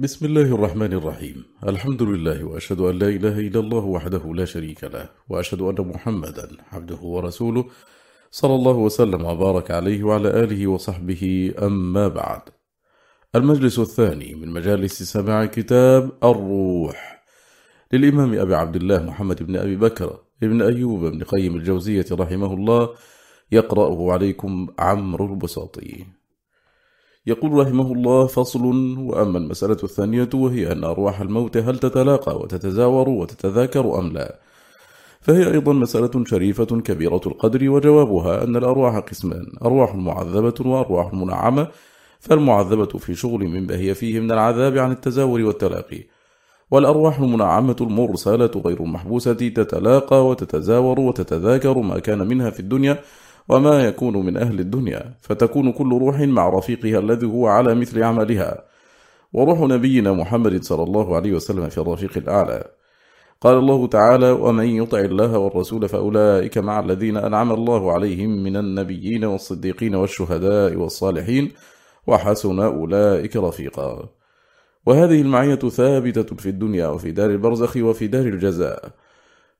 بسم الله الرحمن الرحيم. الحمد لله وأشهد أن لا إله إلا الله وحده لا شريك له وأشهد أن محمدا عبده ورسوله صلى الله وسلم وبارك عليه وعلى آله وصحبه أما بعد. المجلس الثاني من مجالس سماع كتاب الروح للإمام أبي عبد الله محمد بن أبي بكر ابن أيوب بن قيم الجوزية رحمه الله يقرأه عليكم عمرو البساطين يقول رحمه الله فصل وأما المسألة الثانية وهي أن أرواح الموت هل تتلاقى وتتزاور وتتذاكر أم لا؟ فهي أيضا مسألة شريفة كبيرة القدر وجوابها أن الأرواح قسمان أرواح معذبة وأرواح منعمة فالمعذبة في شغل مما هي فيه من العذاب عن التزاور والتلاقي. والأرواح المنعمة المرسالة غير المحبوسة تتلاقى وتتزاور وتتذاكر ما كان منها في الدنيا وما يكون من أهل الدنيا فتكون كل روح مع رفيقها الذي هو على مثل عملها وروح نبينا محمد صلى الله عليه وسلم في الرفيق الأعلى. قال الله تعالى ومن يطع الله والرسول فأولئك مع الذين أنعم الله عليهم من النبيين والصديقين والشهداء والصالحين وحسن أولئك رفيقا. وهذه المعية ثابتة في الدنيا وفي دار البرزخ وفي دار الجزاء.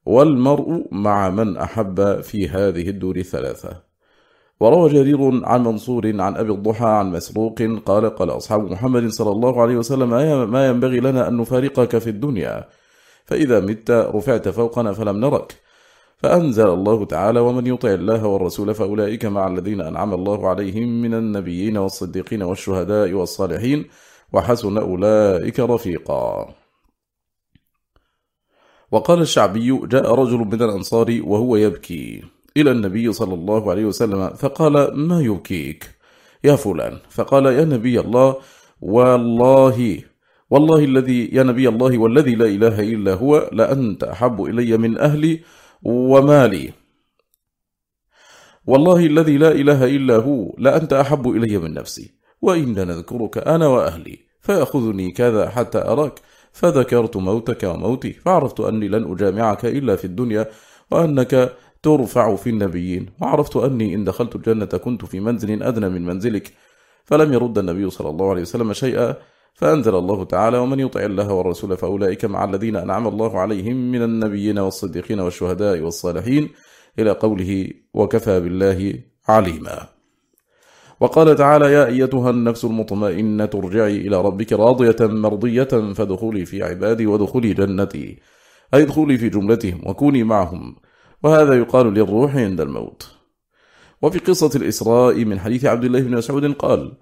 والمرء مع من أحب في هذه الدور الثلاثة. وروى جرير عن منصور عن أبي الضحى عن مسروق قال قال أصحاب محمد صلى الله عليه وسلم ما ينبغي لنا أن نفارقك في الدنيا. فإذا مت رفعت فوقنا فلم نرك. فأنزل الله تعالى ومن يطع الله والرسول فأولئك مع الذين أنعم الله عليهم من النبيين والصديقين والشهداء والصالحين وحسن أولئك رفيقا. وقال الشعبي جاء رجل من الأنصار وهو يبكي إلى النبي صلى الله عليه وسلم فقال ما يبكيك؟ يا فلان. فقال يا نبي الله والله والله الذي يا نبي الله والذي لا إله إلا هو لأنت أحب إلي من أهلي ومالي. والله الذي لا إله إلا هو لأنت أحب إلي من نفسي وإن نذكرك أنا وأهلي فأخذني كذا حتى أراك فذكرت موتك وموتي فعرفت أني لن أجامعك إلا في الدنيا وأنك ترفع في النبيين وعرفت أني إن دخلت الجنة كنت في منزل أدنى من منزلك. فلم يرد النبي صلى الله عليه وسلم شيئا فأنزل الله تعالى ومن يطع الله والرسول فأولئك مع الذين أنعم الله عليهم من النبيين والصديقين والشهداء والصالحين إلى قوله وكفى بالله عليما. وقال تعالى يا أيتها النفس المطمئنة ارجعي إلى ربك راضية مرضية فدخلي في عبادي ودخلي جنتي. أي دخلي في جملتهم وكوني معهم. وهذا يقال للروح عند الموت. وفي قصة الإسراء من حديث عبد الله بن مسعود قال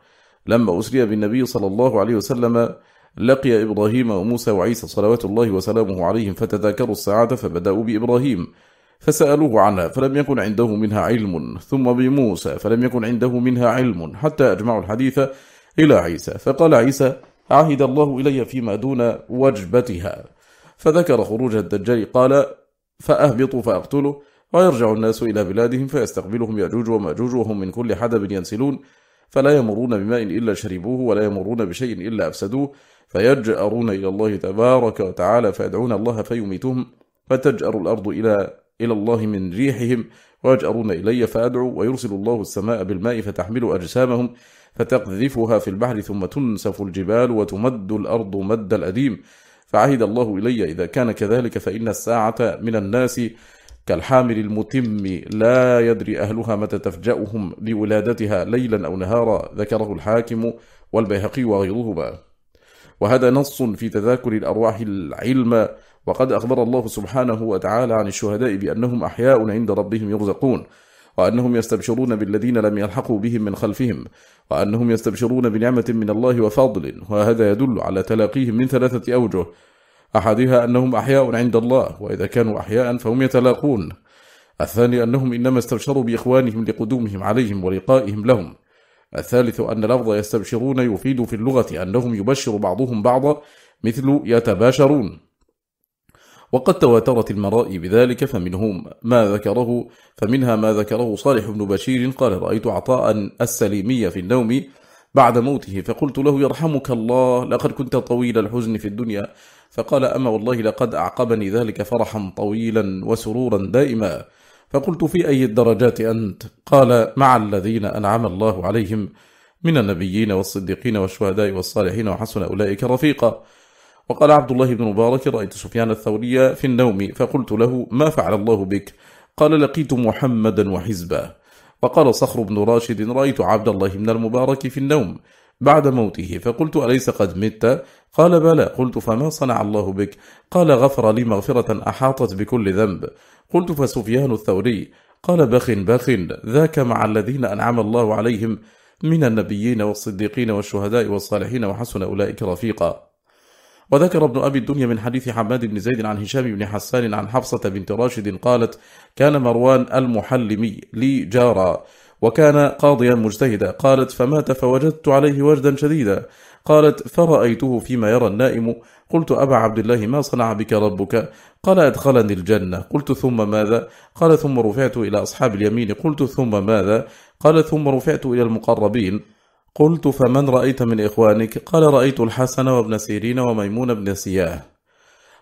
لما أسري بالنبي صلى الله عليه وسلم لقي إبراهيم وموسى وعيسى صلوات الله وسلامه عليهم فتذاكروا الساعة فبدأوا بإبراهيم. فسألوه عنها فلم يكن عنده منها علم. ثم بموسى فلم يكن عنده منها علم حتى أجمعوا الحديث إلى عيسى. فقال عيسى عهد الله إلي فيما دون وجبتها. فذكر خروج الدجال قال فأهبط فأقتله ويرجع الناس إلى بلادهم فيستقبلهم يأجوج ومأجوج وهم من كل حدب ينسلون. فلا يمرون بماء إلا شربوه ولا يمرون بشيء إلا أفسدوه. فيجأرون إلى الله تبارك وتعالى فيدعون الله فيميتهم فتجأر الأرض إلى إلى الله من ريحهم ويجأرون إلي فأدعو ويرسل الله السماء بالماء فتحمل أجسامهم فتقذفها في البحر ثم تنسف الجبال وتمد الأرض مد الأديم. فعهد الله إلي إذا كان كذلك فإن الساعة من الناس كالحامل المتم لا يدري أهلها متى تفجأهم لولادتها ليلا أو نهارا. ذكره الحاكم والبيهقي وغيرهما. وهذا نص في تذاكر الأرواح العلم وقد أخبر الله سبحانه وتعالى عن الشهداء بأنهم أحياء عند ربهم يرزقون وأنهم يستبشرون بالذين لم يلحقوا بهم من خلفهم وأنهم يستبشرون بنعمة من الله وفضل وهذا يدل على تلاقيهم من ثلاثة أوجه أحدها أنهم أحياء عند الله وإذا كانوا أحياء فهم يتلاقون الثاني أنهم إنما استبشروا بإخوانهم لقدومهم عليهم ولقائهم لهم الثالث أن لفظ يستبشرون يفيد في اللغة أنهم يبشر بعضهم بعضا مثل يتباشرون. وقد تواترت المرائي بذلك فمنهم ما ذكره فمنها ما ذكره صالح بن بشير قال رأيت عطاء السليمي في النوم بعد موته فقلت له يرحمك الله لقد كنت طويل الحزن في الدنيا فقال أما والله لقد أعقبني ذلك فرحا طويلا وسرورا دائما فقلت في أي الدرجات أنت؟ قال مع الذين أنعم الله عليهم من النبيين والصديقين والشهداء والصالحين وحسن أولئك رفيقا وقال عبد الله بن مبارك رأيت سفيان الثوري في النوم فقلت له ما فعل الله بك؟ قال لقيت محمدا وحزبه وقال صخر بن راشد رأيت عبد الله بن المبارك في النوم بعد موته. فقلت أليس قد مت؟ قال بلى. قلت فما صنع الله بك؟ قال غفر لي مغفرة أحاطت بكل ذنب. قلت فسفيان الثوري. قال بخ بخ ذاك مع الذين أنعم الله عليهم من النبيين والصديقين والشهداء والصالحين وحسن أولئك رفيقا. وذكر ابن أبي الدنيا من حديث حماد بن زيد عن هشام بن حسان عن حفصة بنت راشد قالت كان مروان المحلمي لي جارا وكان قاضيا مجتهدا. قالت فمات فوجدت عليه وجدا شديدا. قالت فرأيته فيما يرى النائم. قلت أبا عبد الله ما صنع بك ربك؟ قال أدخلني الجنة. قلت ثم ماذا؟ قال ثم رفعت إلى أصحاب اليمين. قلت ثم ماذا؟ قال ثم رفعت إلى المقربين. قلت فمن رأيت من إخوانك؟ قال رأيت الحسن وابن سيرين وميمون بن سياه.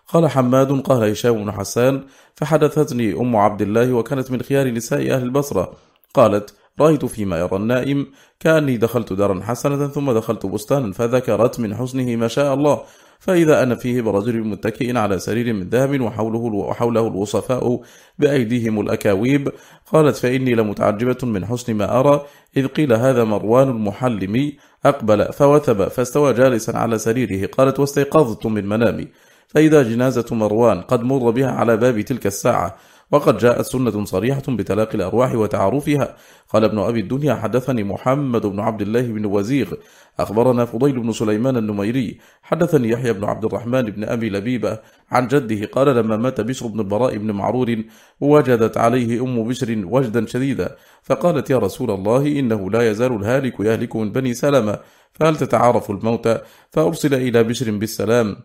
قال حماد. قال هشام بن حسان. فحدثتني أم عبد الله وكانت من خيار نساء أهل البصرة. قالت رأيت فيما يرى النائم كأني دخلت دارا حسنة ثم دخلت بستانا فذكرت من حسنه ما شاء الله. فإذا أن فيه برجل متكئ على سرير من ذهب وحوله, وحوله الوصفاء بأيديهم الأكاويب. قالت فإني لمتعجبة من حسن ما أرى. إذ قيل هذا مروان المحلمي أقبل فوثب فاستوى جالسا على سريره. قالت واستيقظت من منامي. فإذا جنازة مروان قد مر بها على باب تلك الساعة. وقد جاءت سنة صريحة بتلاقي الأرواح وتعارفها. قال ابن أبي الدنيا حدثني محمد بن عبد الله بن وزيغ أخبرنا فضيل بن سليمان النميري. حدثني يحيى بن عبد الرحمن بن أبي لبيبة. عن جده قال لما مات بشر بن البراء بن معرور وجدت عليه أم بشر وجدا شديدا. فقالت يا رسول الله إنه لا يزال الهالك يهلك من بني سلمة. فهل تتعارف الموتى فأرسل إلى بشر بالسلام.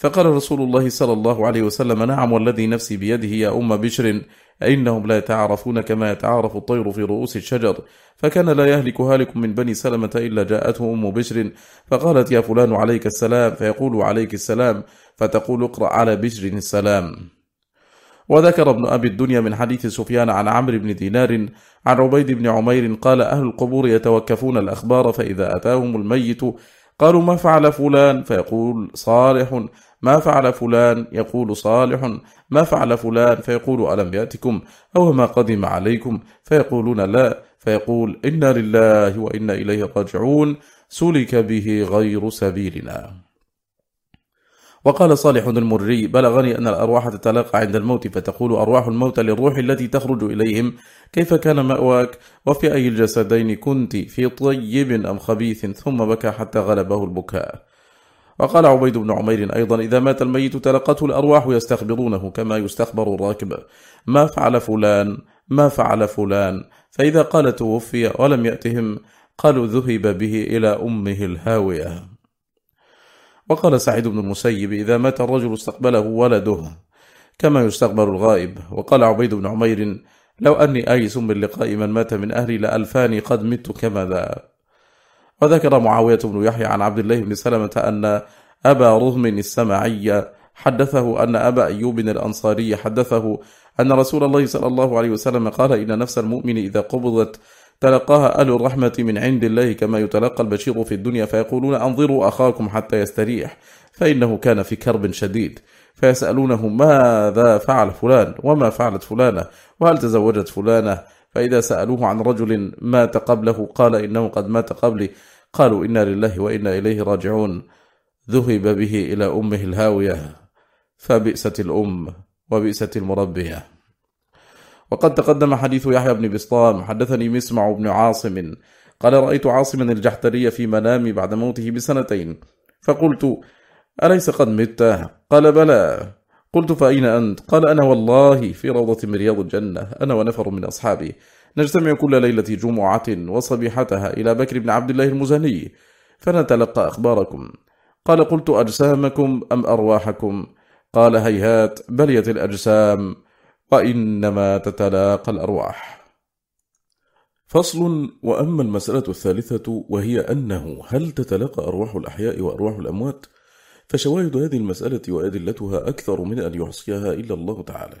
فقال رسول الله صلى الله عليه وسلم نعم والذي نفسي بيده يا أم بشر إنهم لا يتعارفون كما يتعارف الطير في رؤوس الشجر فكان لا يهلك هالك من بني سلمة إلا جاءته أم بشر فقالت يا فلان عليك السلام. فيقول عليك السلام. فتقول اقرأ على بشر السلام. وذكر ابن أبي الدنيا من حديث سفيان عن عمرو بن دينار عن عبيد بن عمير قال أهل القبور يتوكفون الأخبار فإذا أتاهم الميت قالوا ما فعل فلان؟ فيقول صالح. ما فعل فلان يقول صالح ما فعل فلان فيقول ألم يأتكم؟ أو ما قدم عليكم فيقولون لا فيقول إنا لله وإنا إليه راجعون سلك به غير سبيلنا. وقال صالح المري بلغني أن الأرواح تتلاقى عند الموت فتقول أرواح الموت للروح التي تخرج إليهم كيف كان مأواك؟ وفي أي الجسدين كنت؟ في طيب أم خبيث؟ ثم بكى حتى غلبه البكاء. وقال عبيد بن عمير أيضا إذا مات الميت تلقته الأرواح يستخبرونه كما يستخبر الراكب. ما فعل فلان؟ ما فعل فلان؟ فإذا قال توفي ولم يأتهم قالوا ذهب به إلى أمه الهاوية. وقال سعيد بن المسيب إذا مات الرجل استقبله ولده كما يستقبل الغائب. وقال عبيد بن عمير لو أني آيس من لقاء من مات من أهلي لألفاني قد مت كما ذا وذكر معاوية بن يحيى عن عبد الله بن سلمة أن أبا رهم السمعي حدثه أن أبا أيوب الأنصاري حدثه أن رسول الله صلى الله عليه وسلم قال إن نفس المؤمن إذا قبضت تلقاها أهل الرحمة من عند الله كما يتلقى البشير في الدنيا فيقولون أنظروا أخاكم حتى يستريح فإنه كان في كرب شديد فيسألونه ماذا فعل فلان وما فعلت فلانة وهل تزوجت فلانة فإذا سألوه عن رجل مات قبله قال إنه قد مات قبلي قالوا إنا لله وإنا إليه راجعون ذهب به إلى أمه الهاوية فبئست الأم وبئست المربية وقد تقدم حديث يحيى بن بسطام حدثني مسمع بن عاصم قال رأيت عاصما الجحتري في منامي بعد موته بسنتين فقلت أليس قد مت؟ قال بلى قلت فأين أنت؟ قال أنا والله في روضة من رياض الجنة أنا ونفر من أصحابي نجتمع كل ليلة جمعة وصبيحتها إلى بكر بن عبد الله المزني فنتلقى أخباركم. قال قلت أجسامكم أم أرواحكم؟ قال هيهات بليت الأجسام وإنما تتلاقى الأرواح. فصل وأما المسألة الثالثة وهي أنه هل تتلاقى أرواح الأحياء وأرواح الأموات؟ فشواهد هذه المسألة وأدلتها أكثر من أن يحصيها إلا الله تعالى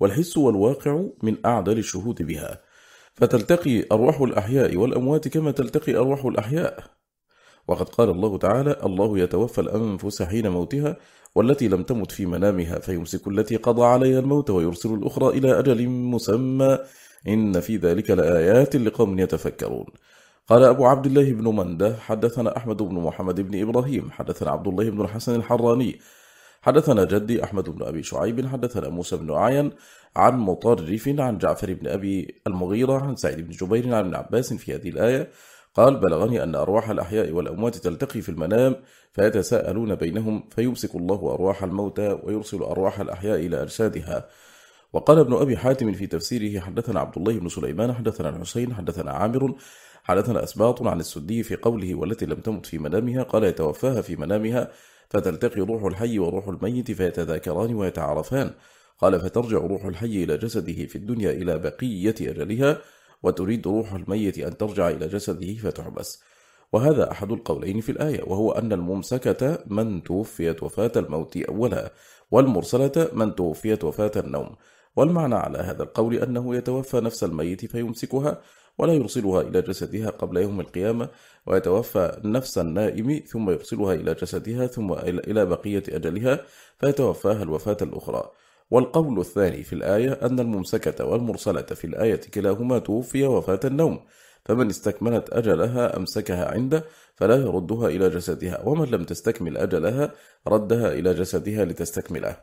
والحس والواقع من أعدل الشهود بها. فتلتقي أرواح الأحياء والأموات كما تلتقي أرواح الأحياء. وقد قال الله تعالى الله يتوفى الأنفس حين موتها والتي لم تمت في منامها فيمسك التي قضى عليها الموت ويرسل الأخرى إلى أجل مسمى. إن في ذلك لآيات لقوم يتفكرون. قال أبو عبد الله بن منده حدثنا أحمد بن محمد بن إبراهيم حدثنا عبد الله بن الحسن الحراني حدثنا جدي أحمد بن أبي شعيب حدثنا موسى بن عين عن مطرف عن جعفر بن أبي المغيرة عن سعيد بن جبير عن ابن عباس في هذه الآية قال بلغني أن أرواح الأحياء والأموات تلتقي في المنام فيتساءلون بينهم فيمسك الله أرواح الموتى ويرسل أرواح الأحياء إلى أرشادها. وقال ابن أبي حاتم في تفسيره حدثنا عبد الله بن سليمان حدثنا الحسين حدثنا عامر حدثنا أسباط عن السدي في قوله والتي لم تمت في منامها قال يتوفاها في منامها فتلتقي روح الحي وروح الميت فيتذاكران ويتعارفان. قال فترجع روح الحي إلى جسده في الدنيا إلى بقية أجلها وتريد روح الميت أن ترجع إلى جسده فتحبس وهذا أحد القولين في الآية وهو أن الممسكة من توفيت وفاة الموت أولها والمرسلة من توفيت وفاة النوم. والمعنى على هذا القول أنه يتوفى نفس الميت فيمسكها ولا يرسلها إلى جسدها قبل يوم القيامة ويتوفى نفس النائم ثم يرسلها إلى جسدها ثم إلى بقية أجلها فيتوفاها الوفاة الأخرى. والقول الثاني في الآية أن الممسكة والمرسلة في الآية كلاهما توفي وفاة النوم فمن استكملت أجلها أمسكها عنده فلا يردها إلى جسدها ومن لم تستكمل أجلها ردها إلى جسدها لتستكمله.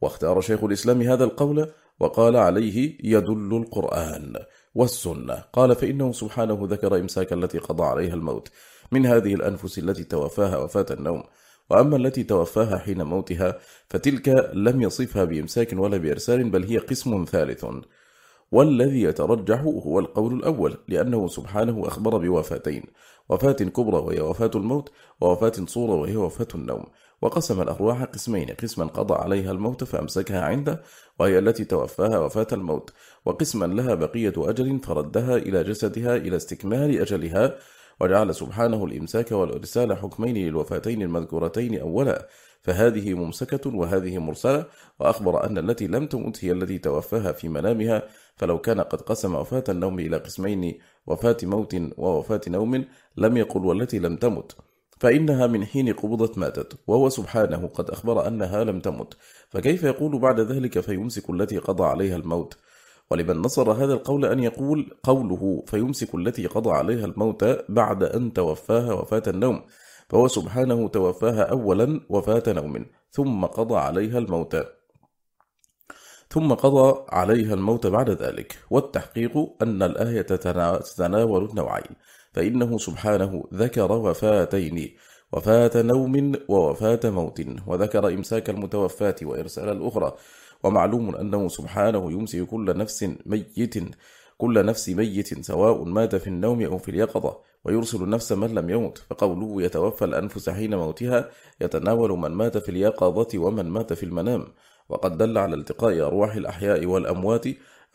واختار شيخ الإسلام هذا القول وقال عليه يدل القرآن والسنة. قال فإنه سبحانه ذكر إمساك التي قضى عليها الموت من هذه الأنفس التي توفاها وفاة النوم. وأما التي توفاها حين موتها فتلك لم يصفها بإمساك ولا بإرسال بل هي قسم ثالث. والذي يترجح هو القول الأول لأنه سبحانه أخبر بوفاتين وفاة كبرى وهي وفاة الموت ووفاة صورة وهي وفاة النوم. وقسم الأرواح قسمين قسما قضى عليها الموت فأمسكها عنده وهي التي توفاها وفاة الموت. وقسما لها بقية أجل فردها إلى جسدها إلى استكمال أجلها وجعل سبحانه الإمساك والإرسال حكمين للوفاتين المذكورتين أولا فهذه ممسكة وهذه مرسلة وأخبر أن التي لم تمت هي التي توفاها في منامها فلو كان قد قسم وفاة النوم إلى قسمين وفاة موت ووفاة نوم لم يقل والتي لم تمت. فإنها من حين قبضت ماتت وهو سبحانه قد أخبر أنها لم تمت. فكيف يقول بعد ذلك فيمسك التي قضى عليها الموت؟ ولمن نصر هذا القول أن يقول قوله فيمسك التي قضى عليها الموت بعد أن توفاها وفاة النوم فهو سبحانه توفاها أولا وفاة نوم ثم قضى عليها الموت. ثم قضى عليها الموت بعد ذلك والتحقيق أن الآية تتناول النوعين فإنه سبحانه ذكر وفاتين وفاة نوم ووفاة موت وذكر إمساك المتوفاة وإرسال الأخرى ومعلوم أنه سبحانه يمسي كل نفس ميت كل نفس ميت سواء مات في النوم أو في اليقظة ويرسل النفس من لم يمت فقوله يتوفى الأنفس حين موتها يتناول من مات في اليقظة ومن مات في المنام. وقد دل على التقاء أرواح الأحياء والأموات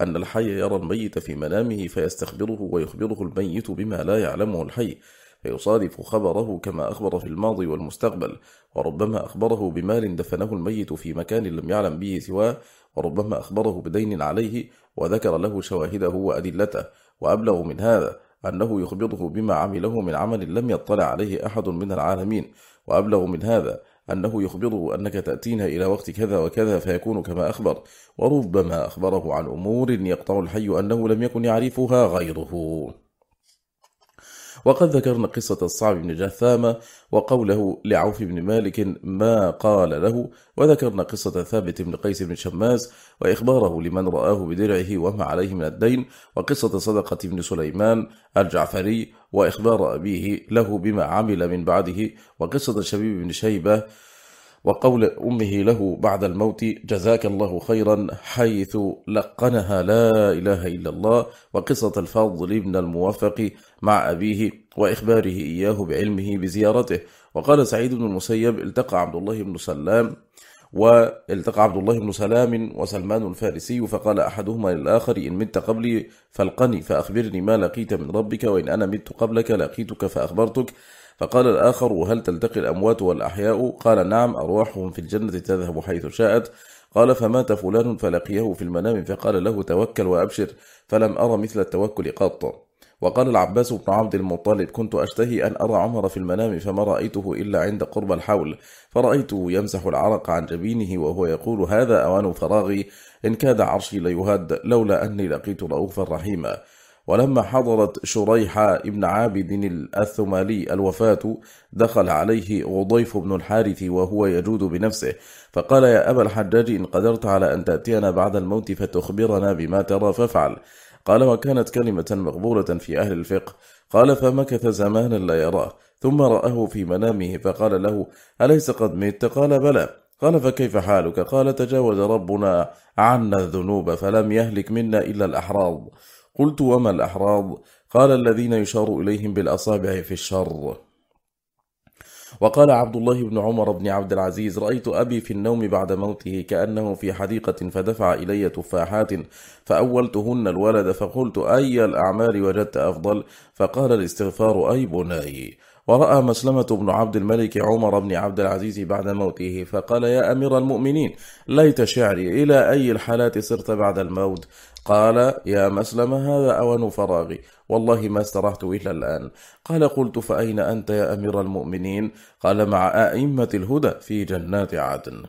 أن الحي يرى الميت في منامه فيستخبره ويخبره الميت بما لا يعلمه الحي. فيصادف خبره كما أخبر في الماضي والمستقبل وربما أخبره بمال دفنه الميت في مكان لم يعلم به سواه وربما أخبره بدين عليه وذكر له شواهده وأدلته وأبلغ من هذا أنه يخبره بما عمله من عمل لم يطلع عليه أحد من العالمين وأبلغ من هذا أنه يخبره أنك تأتينا إلى وقت كذا وكذا فيكون كما أخبر وربما أخبره عن أمور يقطع الحي أنه لم يكن يعرفها غيره. وقد ذكرنا قصة الصعب بن جثامة وقوله لعوف بن مالك ما قال له وذكرنا قصة ثابت بن قيس بن شماس وإخباره لمن رآه بدرعه وما عليه من الدين وقصة صدقة بن سليمان الجعفري وإخبار أبيه له بما عمل من بعده وقصة شبيب بن شيبة وقول أمه له بعد الموت جزاك الله خيرا حيث لقنها لا إله إلا الله وقصة الفضل بن الموفق مع أبيه وإخباره إياه بعلمه بزيارته. وقال سعيد بن المسيب التقى عبد الله بن سلام والتقى عبد الله بن سلام وسلمان الفارسي فقال أحدهما للآخر إن مت قبلي فالقني فأخبرني ما لقيت من ربك وإن أنا مت قبلك لقيتك فأخبرتك فقال الآخر وهل تلتقي الأموات والأحياء؟ قال نعم أرواحهم في الجنة تذهب حيث شاءت. قال فمات فلان فلقيه في المنام فقال له توكل وأبشر. فلم أرى مثل التوكل قط. وقال العباس بن عبد المطلب كنت أشتهي أن أرى عمر في المنام فما رأيته إلا عند قرب الحول. فرأيته يمسح العرق عن جبينه وهو يقول هذا أوان فراغي إن كاد عرشي ليهد لولا أني لقيت رؤوفا رحيما. ولما حضرت شريح ابن عابد الأثمالي الوفاة دخل عليه غضيف بن الحارث وهو يجود بنفسه فقال يا أبا الحجاج إن قدرت على أن تأتينا بعد الموت فتخبرنا بما ترى فافعل قال وكانت كلمة مقبولة في أهل الفقه قال فمكث زمانا لا يراه ثم رآه في منامه فقال له أليس قد ميت قال بلى قال فكيف حالك؟ قال تجاوز ربنا عنا الذنوب فلم يهلك منا إلا الأحراض قلت وما الأحراض؟ قال الذين يشار إليهم بالأصابع في الشر. وقال عبد الله بن عمر بن عبد العزيز رأيت أبي في النوم بعد موته كأنه في حديقة فدفع إلي تفاحات فأولتهن الولد فقلت أي الأعمال وجدت أفضل؟ فقال الاستغفار أي بناي ورأى مسلمة بن عبد الملك عمر بن عبد العزيز بعد موته فقال يا أمير المؤمنين ليت شعري إلى أي الحالات صرت بعد الموت؟ قال يا مسلم هذا أون فراغي والله ما استرحت إلا الآن. قال قلت فأين أنت يا أمير المؤمنين؟ قال مع آئمة الهدى في جنات عدن.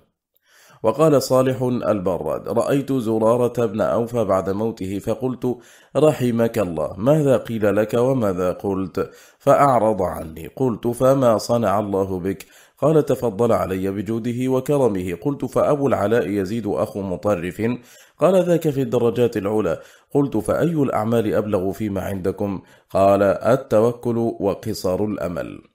وقال صالح البراد رأيت زرارة بن أوفى بعد موته فقلت رحمك الله ماذا قيل لك وماذا قلت؟ فأعرض عني قلت فما صنع الله بك؟ قال تفضل علي بجوده وكرمه قلت فأبو العلاء يزيد أخو مطرف. قال ذاك في الدرجات العلى قلت فأي الأعمال أبلغ فيما عندكم؟ قال التوكل وقصر الأمل.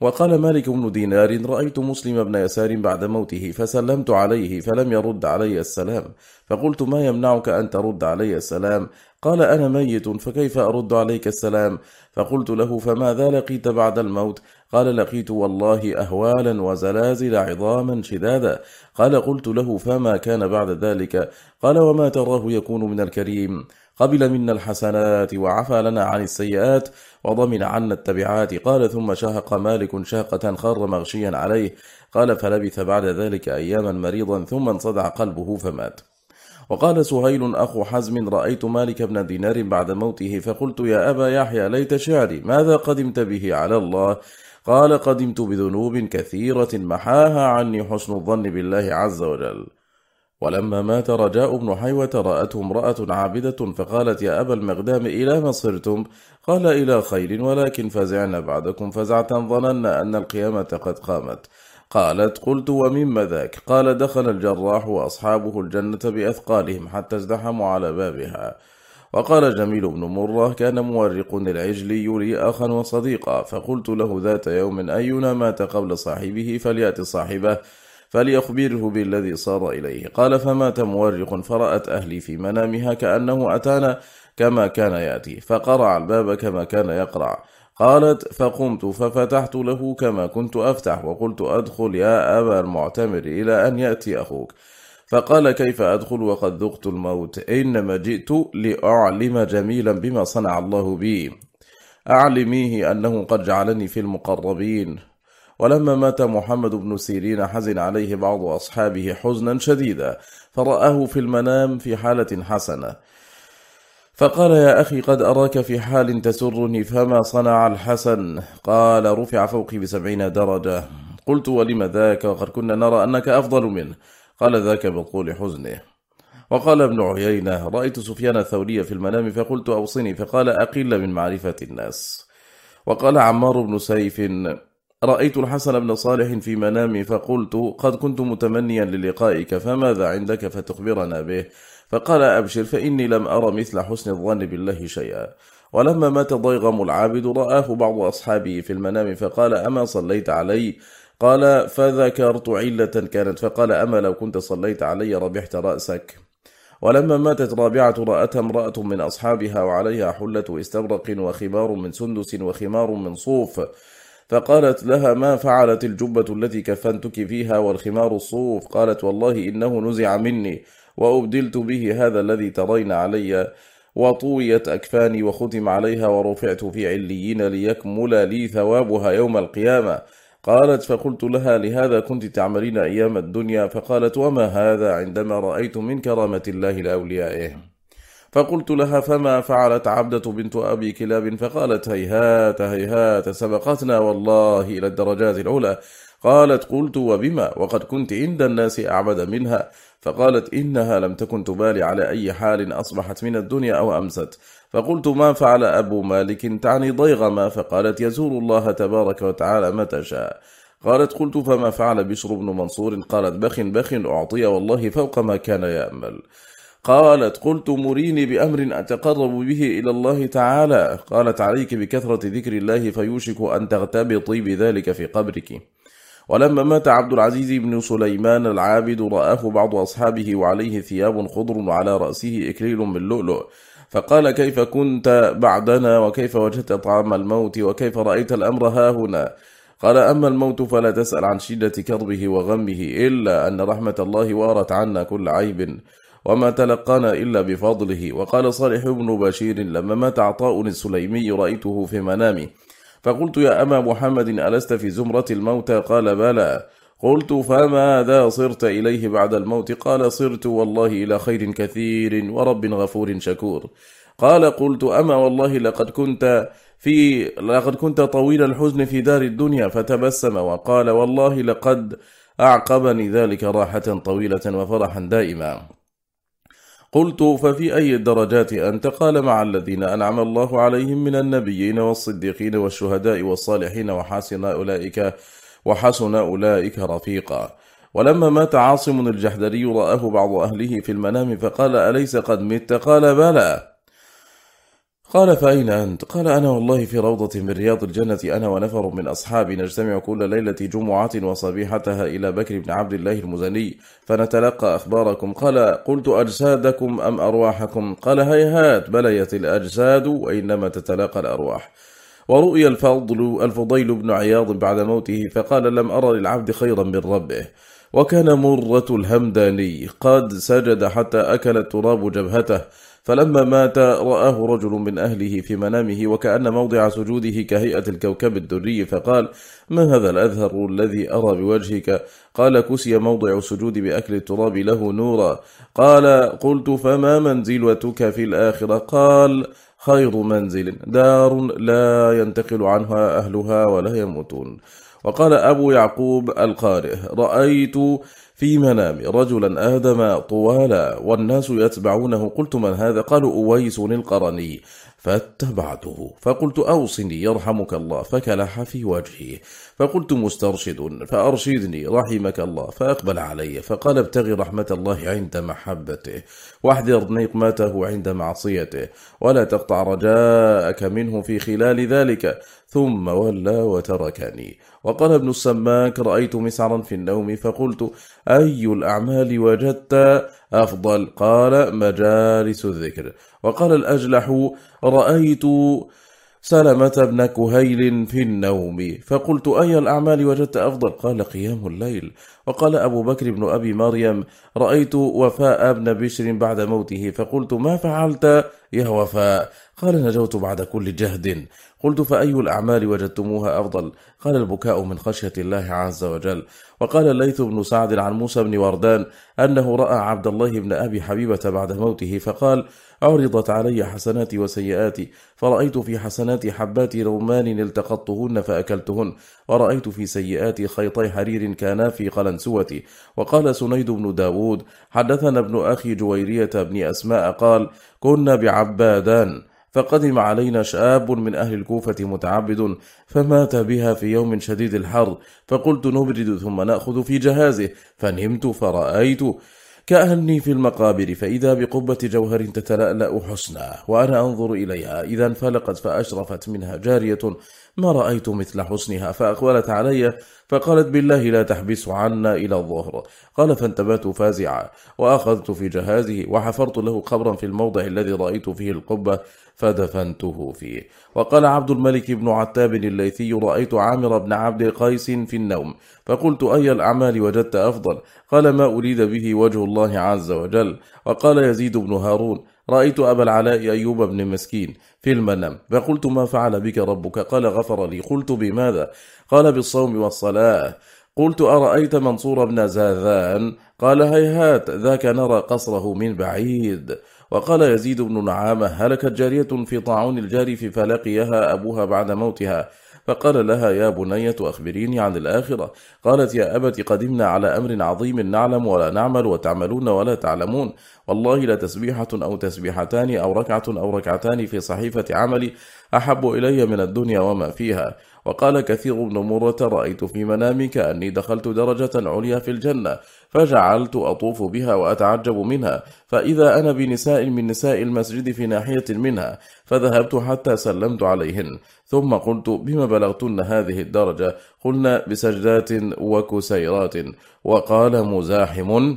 وقال مالك بن دينار رأيت مسلم بن يسار بعد موته فسلمت عليه فلم يرد علي السلام. فقلت ما يمنعك أن ترد علي السلام؟ قال أنا ميت فكيف أرد عليك السلام؟ فقلت له فماذا لقيت بعد الموت؟ قال لقيت والله أهوالا وزلازل عظاما شدادا. قال قلت له فما كان بعد ذلك؟ قال وما تراه يكون من الكريم. قبل منا الحسنات وعفى لنا عن السيئات وضمن عنا التبعات. قال ثم شهق مالك شهقة خر مغشيا عليه. قال فلبث بعد ذلك أياما مريضا ثم انصدع قلبه فمات. وقال سهيل أخو حزم رأيت مالك بن دينار بعد موته فقلت يا أبا يحيى ليت شعري ماذا قدمت به على الله؟ قال قدمت بذنوب كثيرة محاها عني حسن الظن بالله عز وجل. ولما مات رجاء بن حيوة رأته امرأة عابدة فقالت يا أبا المقدام إلى ما صرتم؟ قال إلى خير ولكن فزعنا بعدكم فزعة ظننا أن القيامة قد قامت. قالت قلت ومما ذاك قال دخل الجراح وأصحابه الجنة بأثقالهم حتى ازدحموا على بابها. وقال جميل بن مرة كان مورق العجلي لي أخا وصديقا فقلت له ذات يوم أينا مات قبل صاحبه فليأتي صاحبه. فليخبره بالذي صار إليه. قال فمات تمورق فرأت أهلي في منامها كأنه أتانا كما كان يأتي. فقرع الباب كما كان يقرع. قالت فقمت ففتحت له كما كنت أفتح وقلت أدخل يا أبا المعتمر إلى أن يأتي أخوك. فقال كيف أدخل وقد ذقت الموت؟ إنما جئت لأعلم جميلا بما صنع الله بي. أعلميه أنه قد جعلني في المقربين. ولما مات محمد بن سيرين حزن عليه بعض أصحابه حزنا شديدا فرآه في المنام في حالة حسنة. فقال يا أخي قد أراك في حال تسرني فما صنع الحسن؟ قال رفع فوقي بسبعين درجة. قلت ولم ذاك؟ وقد كنا نرى أنك أفضل منه. قال ذاك بطول حزنه. وقال ابن عيينة رأيت سفيان الثوري في المنام فقلت أوصني فقال أقل من معرفة الناس. وقال عمار بن سيف رأيت الحسن بن صالح في منامي فقلت قد كنت متمنيا للقائك فماذا عندك فتخبرنا به؟ فقال أبشر فإني لم أرى مثل حسن الظن بالله شيئا. ولما مات ضيغم العابد رآه بعض أصحابه في المنام فقال أما صليت علي؟ قال فذكرت علة كانت. فقال أما لو كنت صليت علي ربحت رأسك. ولما ماتت رابعة رأتها امرأة من أصحابها وعليها حلة استبرق وخمار من سندس وخمار من صوف. فقالت لها ما فعلت الجبة التي كفنتك فيها والخمار الصوف؟ قالت والله إنه نزع مني وأبدلت به هذا الذي ترين علي وطويت أكفاني وختم عليها ورفعت في عليين ليكمل لي ثوابها يوم القيامة. قالت فقلت لها لهذا كنت تعملين أيام الدنيا؟ فقالت وما هذا عندما رأيت من كرامة الله لأوليائه. فقلت لها فما فعلت عبدة بنت أبي كلاب؟ فقالت هيهات هيهات سبقتنا والله إلى الدرجات العلا قالت قلت وبما؟ وقد كنت عند الناس أعبد منها. فقالت إنها لم تكن تبالي على أي حال أصبحت من الدنيا أو أمست. فقلت ما فعل أبو مالك؟ تعني ضيغما فقالت يزور الله تبارك وتعالى متى شاء قالت قلت فما فعل بشر بن منصور؟ قالت بخ بخ أعطي والله فوق ما كان يأمل. قالت قلت مريني بأمر أتقرب به إلى الله تعالى. قالت عليك بكثرة ذكر الله فيوشك أن تغتبطي بذلك في قبرك. ولما مات عبد العزيز بن سليمان العابد رآه بعض أصحابه وعليه ثياب خضر وعلى رأسه إكليل من لؤلؤ. فقال كيف كنت بعدنا؟ وكيف وجدت طعام الموت؟ وكيف رأيت الأمر ها هنا؟ قال أما الموت فلا تسأل عن شدة كربه وغمه إلا أن رحمة الله وارت عنا كل عيب. وما تلقانا إلا بفضله. وقال صالح بن بشير لما مات عطاء السليمي رأيته في منامي. فقلت يا أما محمد ألست في زمرة الموتى قال بلى. قلت فماذا صرت إليه بعد الموت؟ قال صرت والله إلى خير كثير ورب غفور شكور. قال قلت أما والله لقد كنت في لقد كنت طويل الحزن في دار الدنيا فتبسم. وقال والله لقد أعقبني ذلك راحة طويلة وفرحا دائما. قلت ففي أي الدرجات أنت؟ قال مع الذين أنعم الله عليهم من النبيين والصديقين والشهداء والصالحين وحسن أولئك, وحسن أولئك رفيقا. ولما مات عاصم الجحدري رآه بعض أهله في المنام فقال أليس قد مت؟ قال بلى. قال فأين أنت؟ قال أنا والله في روضة من رياض الجنة أنا ونفر من أصحابي نجتمع كل ليلة جمعة وصبيحتها إلى بكر بن عبد الله المزني فنتلقى أخباركم قال قلت أجسادكم أم أرواحكم؟ قال هيهات بليت الأجساد وإنما تتلقى الأرواح ورؤي الفضل الفضيل بن عياض بعد موته فقال لم أرى للعبد خيرا من ربه وكان مرة الهمداني قد سجد حتى أكل التراب جبهته فلما مات رآه رجل من أهله في منامه وكأن موضع سجوده كهيئة الكوكب الدري فقال ما هذا الأذهر الذي أرى بوجهك? قال كسي موضع السجود بأكل التراب له نورا. قال قلت فما منزلتك في الآخرة? قال خير منزل دار لا ينتقل عنها أهلها ولا يموتون. وقال أبو يعقوب القارئ رأيت في منام رجلا آدم طوالا والناس يتبعونه. قلت من هذا؟ قالوا أويس القرني. فاتبعته. فقلت أوصني يرحمك الله. فكلح في وجهي فقلت مسترشد فأرشدني رحمك الله. فأقبل علي. فقال ابتغي رحمة الله عند محبته. واحذر نقمته عند معصيته. ولا تقطع رجاءك منه في خلال ذلك. ثم ولى وتركني. وقال ابن السماك رأيت مسعرا في النوم فقلت أي الأعمال وجدت أفضل؟ قال مجالس الذكر. وقال الأجلح رأيت سلمة بن كهيل في النوم. فقلت أي الأعمال وجدت أفضل قال قيام الليل. وقال أبو بكر بن أبي مريم رأيت وفاء بن بشر بعد موته. فقلت ما فعلت يا وفاء؟ قال نجوت بعد كل جهد. قلت فأي الأعمال وجدتموها أفضل؟ قال البكاء من خشية الله عز وجل. وقال الليث بن سعد عن موسى بن وردان أنه رأى عبد الله بن أبي حبيبة بعد موته فقال عرضت علي حسناتي وسيئاتي فرأيت في حسناتي حبات رومان التقطتهن فأكلتهن ورأيت في سيئاتي خيطي حرير كانا في قلنسوتي وقال سنيد بن داود حدثنا ابن أخي جويرية بن أسماء قال كنا بعبادان فقدم علينا شاب من أهل الكوفة متعبد فمات بها في يوم شديد الحر. فقلت نبرد ثم نأخذ في جهازه. فنمت فرأيت كأني في المقابر فإذا بقبة جوهر تتلألأ حسنا وأنا أنظر إليها. إذا انفلقت فأشرفت منها جارية ما رأيت مثل حسنها فأقبلت علي فقالت بالله لا تحبس عنا إلى الظهر. قال فانتبهت فازعا وأخذت في جهازه وحفرت له قبرا في الموضع الذي رأيت فيه القبة فدفنته فيه. وقال عبد الملك بن عتاب الليثي رأيت عامر بن عبد قيس في النوم فقلت أي الأعمال وجدت أفضل؟ قال ما أريد به وجه الله عز وجل. وقال يزيد بن هارون رأيت أبا العلاء أيوب بن مسكين في المنام فقلت ما فعل بك ربك؟ قال غفر لي قلت بماذا؟ قال بالصوم والصلاة. قلت أرأيت منصور بن زاذان؟ قال هيهات ذاك نرى قصره من بعيد. وقال يزيد بن نعامة هلكت جارية في طاعون الجار فلقيها أبوها بعد موتها. فقال لها يا بنية أخبريني عن الآخرة. قالت يا أبت قدمنا على أمر عظيم نعلم ولا نعمل وتعملون ولا تعلمون. والله لتسبيحة أو تسبيحتان أو ركعة أو ركعتان في صحيفة عملي أحب إلي من الدنيا وما فيها. وقال كثير بن مرة رأيت في منامي كأني دخلت درجة عليا في الجنة فجعلت أطوف بها وأتعجب منها فإذا أنا بنساء من نساء المسجد في ناحية منها فذهبت حتى سلمت عليهن ثم قلت بما بلغتن هذه الدرجة؟ قلنا بسجدات وكسيرات وقال مزاحم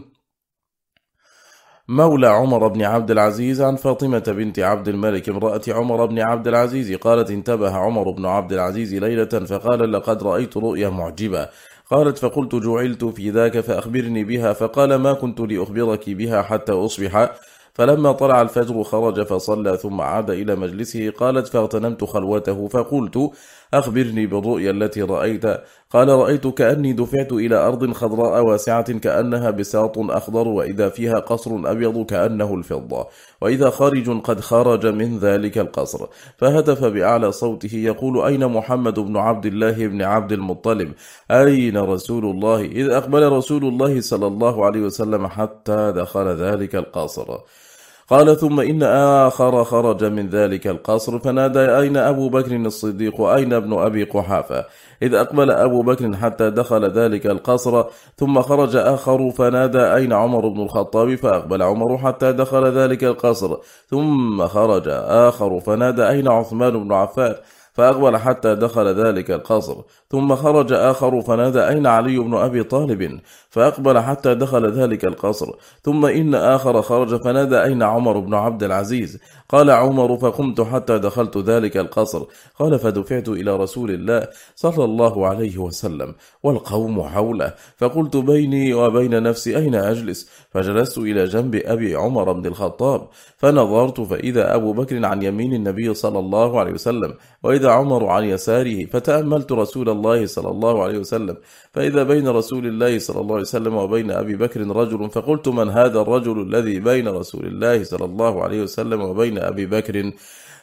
مولى عمر بن عبد العزيز عن فاطمة بنت عبد الملك امرأة عمر بن عبد العزيز قالت انتبه عمر بن عبد العزيز ليلة فقال لقد رأيت رؤيا معجبة. قالت فقلت جعلت في ذاك فأخبرني بها فقال ما كنت لأخبرك بها حتى أصبح. فلما طلع الفجر خرج فصلى ثم عاد إلى مجلسه قالت فاغتنمت خلوته فقلت أخبرني بالرؤيا التي رأيت. قال رأيت كأني دفعت إلى أرض خضراء واسعة كأنها بساط أخضر وإذا فيها قصر أبيض كأنه الفضة وإذا خارج قد خرج من ذلك القصر. فهتف بأعلى صوته يقول أين محمد بن عبد الله بن عبد المطلب؟ أين رسول الله؟ إذ أقبل رسول الله صلى الله عليه وسلم حتى دخل ذلك القصر. قال ثم إن آخر خرج من ذلك القصر فنادى أين أبو بكر الصديق أين ابن أبي قحافة؟ إذ أقبل أبو بكر حتى دخل ذلك القصر ثم خرج آخر فنادى أين عمر بن الخطاب؟ فأقبل عمر حتى دخل ذلك القصر ثم خرج آخر فنادى أين عثمان بن عفان؟ فأقبل حتى دخل ذلك القصر ثم خرج آخر فنادى أين علي بن أبي طالب؟ فأقبل حتى دخل ذلك القصر ثم إن آخر خرج فنادى أين عمر بن عبد العزيز؟ قال عمر فقمت حتى دخلت ذلك القصر قال فدفعت إلى رسول الله صلى الله عليه وسلم والقوم حوله فقلت بيني وبين نفسي أين أجلس؟ فجلست إلى جنب أبي عمر بن الخطاب فنظرت فإذا أبو بكر عن يمين النبي صلى الله عليه وسلم وإذا عمر عن يساره فتأملت رسول الله صلى الله عليه وسلم. فإذا بين رسول الله صلى الله عليه وسلم وبين أبي بكر رجل فقلت من هذا الرجل الذي بين رسول الله صلى الله عليه وسلم وبين أبي بكر؟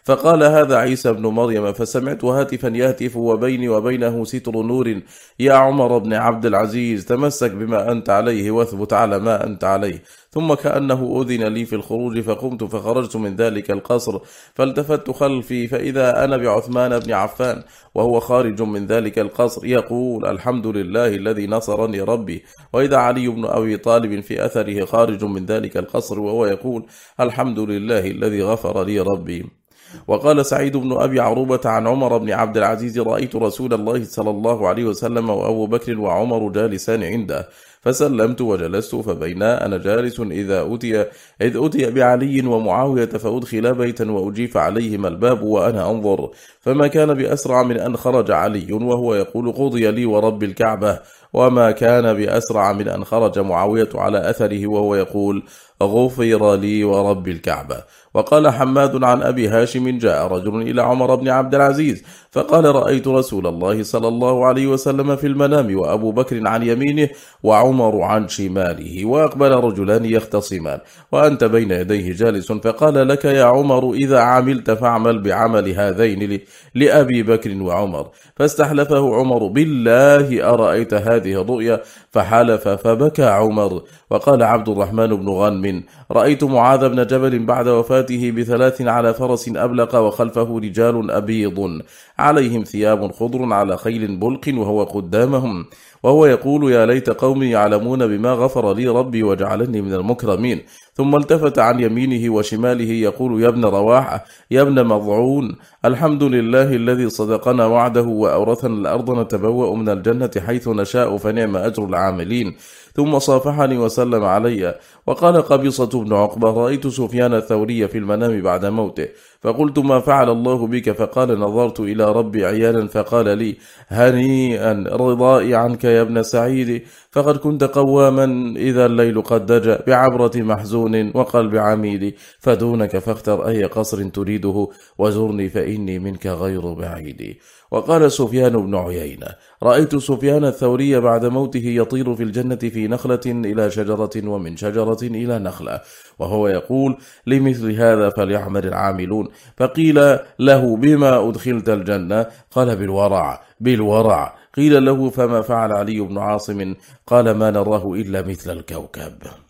فقال هذا عيسى بن مريم فسمعت هاتفا يهتف وبيني وبينه ستر نور. يا عمر بن عبد العزيز تمسك بما أنت عليه واثبت على ما أنت عليه. ثم كأنه أذن لي في الخروج فقمت فخرجت من ذلك القصر فالتفت خلفي فإذا أنا بعثمان بن عفان وهو خارج من ذلك القصر يقول الحمد لله الذي نصرني ربي. وإذا علي بن أبي طالب في أثره خارج من ذلك القصر وهو يقول الحمد لله الذي غفر لي ربي. وقال سعيد بن أبي عروبة عن عمر بن عبد العزيز رأيت رسول الله صلى الله عليه وسلم وأبو بكر وعمر جالسان عنده فسلمت وجلست فبينا أنا جالس إذا أتي إذ أتي بعلي ومعاوية فأدخل بيتا وأجيف عليهما الباب وأنا أنظر فما كان بأسرع من أن خرج علي وهو يقول قضي لي ورب الكعبة. وما كان بأسرع من أن خرج معاوية على أثره وهو يقول غفر لي ورب الكعبة. وقال حماد عن أبي هاشم جاء رجل إلى عمر بن عبد العزيز فقال رأيت رسول الله صلى الله عليه وسلم في المنام وأبو بكر عن يمينه وعمر عن شماله وأقبل رجلان يختصمان وأنت بين يديه جالس فقال لك يا عمر إذا عملت فاعمل بعمل هذين لأبي بكر وعمر. فاستحلفه عمر بالله أرأيت هذه الرؤيا؟ فحلف فبكى عمر. وقال عبد الرحمن بن غنم رأيت معاذ بن جبل بعد وفاة بسفينته بثلاث على فرس أبلق وخلفه رجال أبيض. عليهم ثياب خضر على خيل بلق وهو قدامهم. وهو يقول يا ليت قومي يعلمون بما غفر لي ربي وجعلني من المكرمين. ثم التفت عن يمينه وشماله يقول يا ابن رواح يا ابن مضعون الحمد لله الذي صدقنا وعده وأورثنا الأرض نتبوأ من الجنة حيث نشاء فنعم أجر العاملين ثم صافحني وسلم علي. وقال قبيصة بن عقبة رأيت سفيان الثوري في المنام بعد موته. فقلت ما فعل الله بك؟ فقال نظرت إلى ربي عيالا فقال لي هنيئا رضائي عنك يا ابن سعيد. فقد كنت قواما إذا الليل قد دج بعبرة محزون وقلب عميد. فدونك فاختر أي قصر تريده وزرني فإن إني منك غير بعيد. وقال سفيان بن عيينة رأيت سفيان الثوري بعد موته يطير في الجنة في نخلة إلى شجرة ومن شجرة إلى نخلة. وهو يقول لمثل هذا فليعمل العاملون. فقيل له بما أدخلت الجنة؟ قال بالورع بالورع. قيل له فما فعل علي بن عاصم؟ قال ما نراه إلا مثل الكوكب.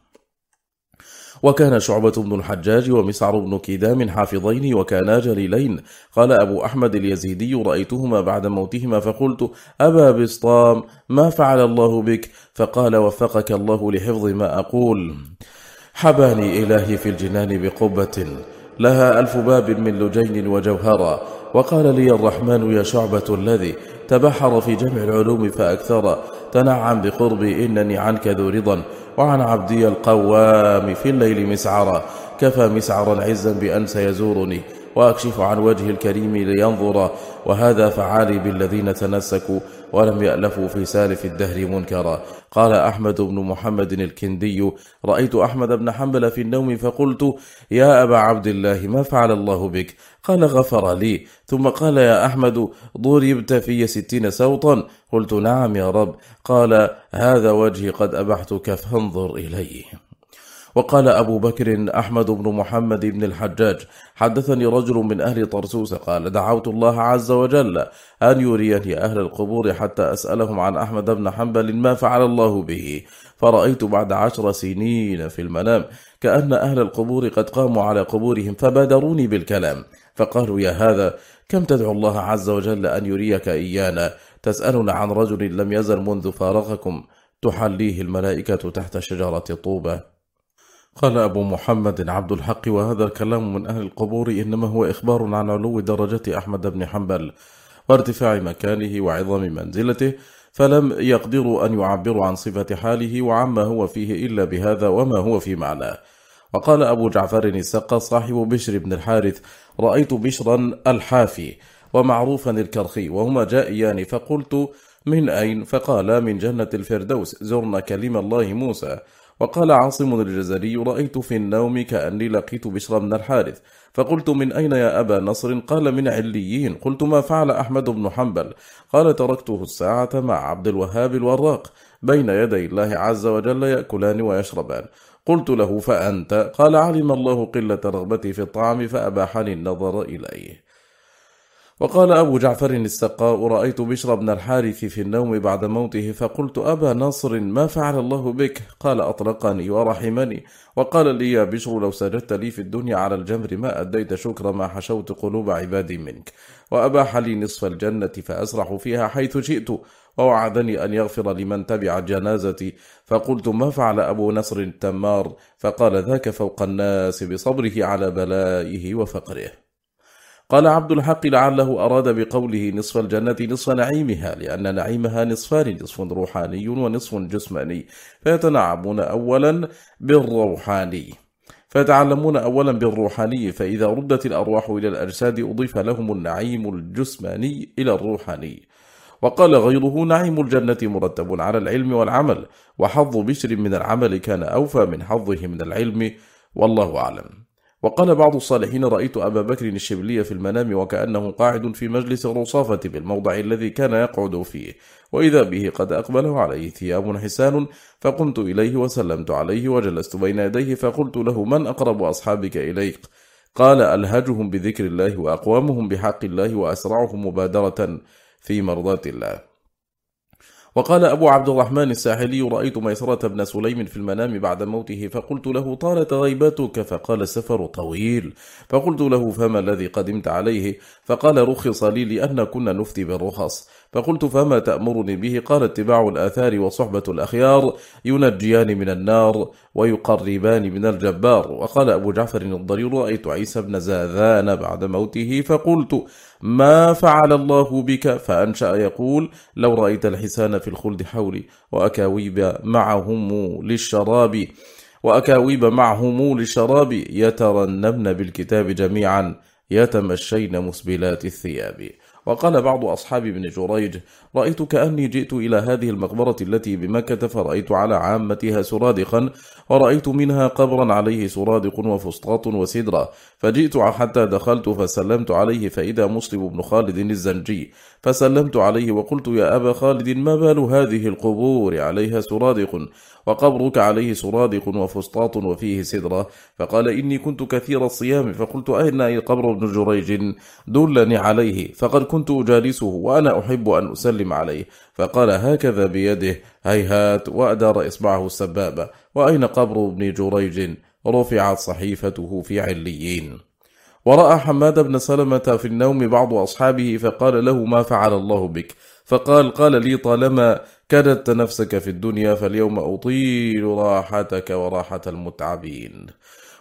وكان شعبة بن الحجاج ومسعر بن كيدام حافظين وكانا جليلين. قال أبو أحمد اليزيدي رأيتهما بعد موتهما فقلت أبا بسطام ما فعل الله بك؟ فقال وفقك الله لحفظ ما أقول. حباني إلهي في الجنان بقبة لها ألف باب من لجين وجوهرا. وقال لي الرحمن يا شعبة الذي تبحر في جمع العلوم فأكثر تنعم بقربي إنني عنك ذو رضا وعن عبدي القوام في الليل مسعرا كفى مسعرا عزا بأن سيزورني وأكشف عن وجه الكريم لينظر وهذا فعالي بالذين تنسكوا ولم يألفوا في سالف الدهر منكرا. قال أحمد بن محمد الكندي رأيت أحمد بن حنبل في النوم فقلت يا أبا عبد الله ما فعل الله بك؟ قال غفر لي. ثم قال يا أحمد ضربت في ستين سوطا قلت نعم يا رب. قال هذا وجهي قد أبحتك فانظر إليه. وقال أبو بكر أحمد بن محمد بن الحجاج حدثني رجل من أهل طرسوس قال دعوت الله عز وجل أن يريني أهل القبور حتى أسألهم عن أحمد بن حنبل ما فعل الله به. فرأيت بعد عشر سنين في المنام كأن أهل القبور قد قاموا على قبورهم فبادروني بالكلام. فقالوا يا هذا كم تدعو الله عز وجل أن يريك إيانا؟ تسألنا عن رجل لم يزل منذ فارقكم تحليه الملائكة تحت شجرة طوبة قال أبو محمد عبد الحق وهذا الكلام من أهل القبور إنما هو إخبار عن علو درجة أحمد بن حنبل وارتفاع مكانه وعظم منزلته فلم يقدروا أن يعبروا عن صفة حاله وعما هو فيه إلا بهذا وما هو في معناه. وقال أبو جعفر السقى صاحب بشر بن الحارث رأيت بشرا الحافي ومعروفا الكرخي وهما جائيان فقلت من أين؟ فقال من جنة الفردوس زرنا كلم الله موسى. وقال عاصم الجزري رأيت في النوم كأني لقيت بشرا بن الحارث. فقلت من أين يا أبا نصر؟ قال من عليين. قلت ما فعل أحمد بن حنبل؟ قال تركته الساعة مع عبد الوهاب الوراق بين يدي الله عز وجل يأكلان ويشربان. قلت له فأنت. قال علم الله قلة رغبتي في الطعام فأباحني النظر إليه. وقال أبو جعفر استقاء رأيت بشر بن الحارث في النوم بعد موته؟ فقلت أبا نصر ما فعل الله بك؟ قال أطلقني ورحمني. وقال لي يا بشر لو سجدت لي في الدنيا على الجمر ما أديت شكر ما حشوت قلوب عبادي منك. وأباح لي نصف الجنة فأسرح فيها حيث شئت. ووعدني أن يغفر لمن تبع جنازتي. فقلت ما فعل أبو نصر التمار؟ فقال ذاك فوق الناس بصبره على بلائه وفقره. قال عبد الحق لعله أراد بقوله نصف الجنة نصف نعيمها لأن نعيمها نصفان نصف روحاني ونصف جسماني. فيتنعمون أولا بالروحاني. فيتعلمون أولا بالروحاني فإذا ردت الأرواح إلى الأجساد أضيف لهم النعيم الجسماني إلى الروحاني. وقال غيره نعيم الجنة مرتب على العلم والعمل وحظ بشر من العمل كان أوفى من حظه من العلم والله أعلم وقال بعض الصالحين رأيت أبا بكر الشبلي في المنام وكأنه قاعد في مجلس الرصافة بالموضع الذي كان يقعد فيه وإذا به قد أقبله عليه ثياب حسان فقمت إليه وسلمت عليه وجلست بين يديه فقلت له من أقرب أصحابك إليك؟ قال ألهجهم بذكر الله وأقوامهم بحق الله وأسرعهم مبادرة في مرضات الله. وقال أبو عبد الرحمن الساحلي رأيت ميسرة بن سليم في المنام بعد موته فقلت له طالت غيباتك فقال السفر طويل. فقلت له فما الذي قدمت عليه؟ فقال رخص لي لأن كنا نفتي بالرخص. فقلت فما تأمرني به؟ قال اتباع الآثار وصحبة الأخيار ينجيان من النار ويقربان من الجبار. وقال أبو جعفر الضرير رأيت عيسى بن زاذان بعد موته فقلت ما فعل الله بك؟ فأنشأ يقول لو رأيت الحسان في الخلد حولي وأكاويب معهم للشراب وأكاويب معهم للشراب يترنمن بالكتاب جميعا يتمشين مسبلات الثياب. وقال بعض أصحاب ابن جريج رأيت كأني جئت إلى هذه المقبرة التي بمكة فرأيت على عامتها سرادقا ورأيت منها قبرا عليه سرادق وفسطاط وسدرة. فجئت حتى دخلت فسلمت عليه فإذا مسلم بن خالد الزنجي. فسلمت عليه وقلت يا أبا خالد ما بال هذه القبور؟ عليها سرادق وقبرك عليه سرادق وفسطاط وفيه سدرة. فقال إني كنت كثير الصيام فقلت أين قبر ابن جريج؟ دلني عليه فقد كنت أجالسه وأنا أحب أن أسلم الحكيم عليه. فقال هكذا بيده هيهات وأدار إصبعه السبابة وأين قبر ابن جريج؟ رفعت صحيفته في عليين. ورأى حماد بن سلمة في النوم بعض أصحابه فقال له ما فعل الله بك؟ فقال قال لي طالما كدت نفسك في الدنيا فاليوم أطيل راحتك وراحة المتعبين.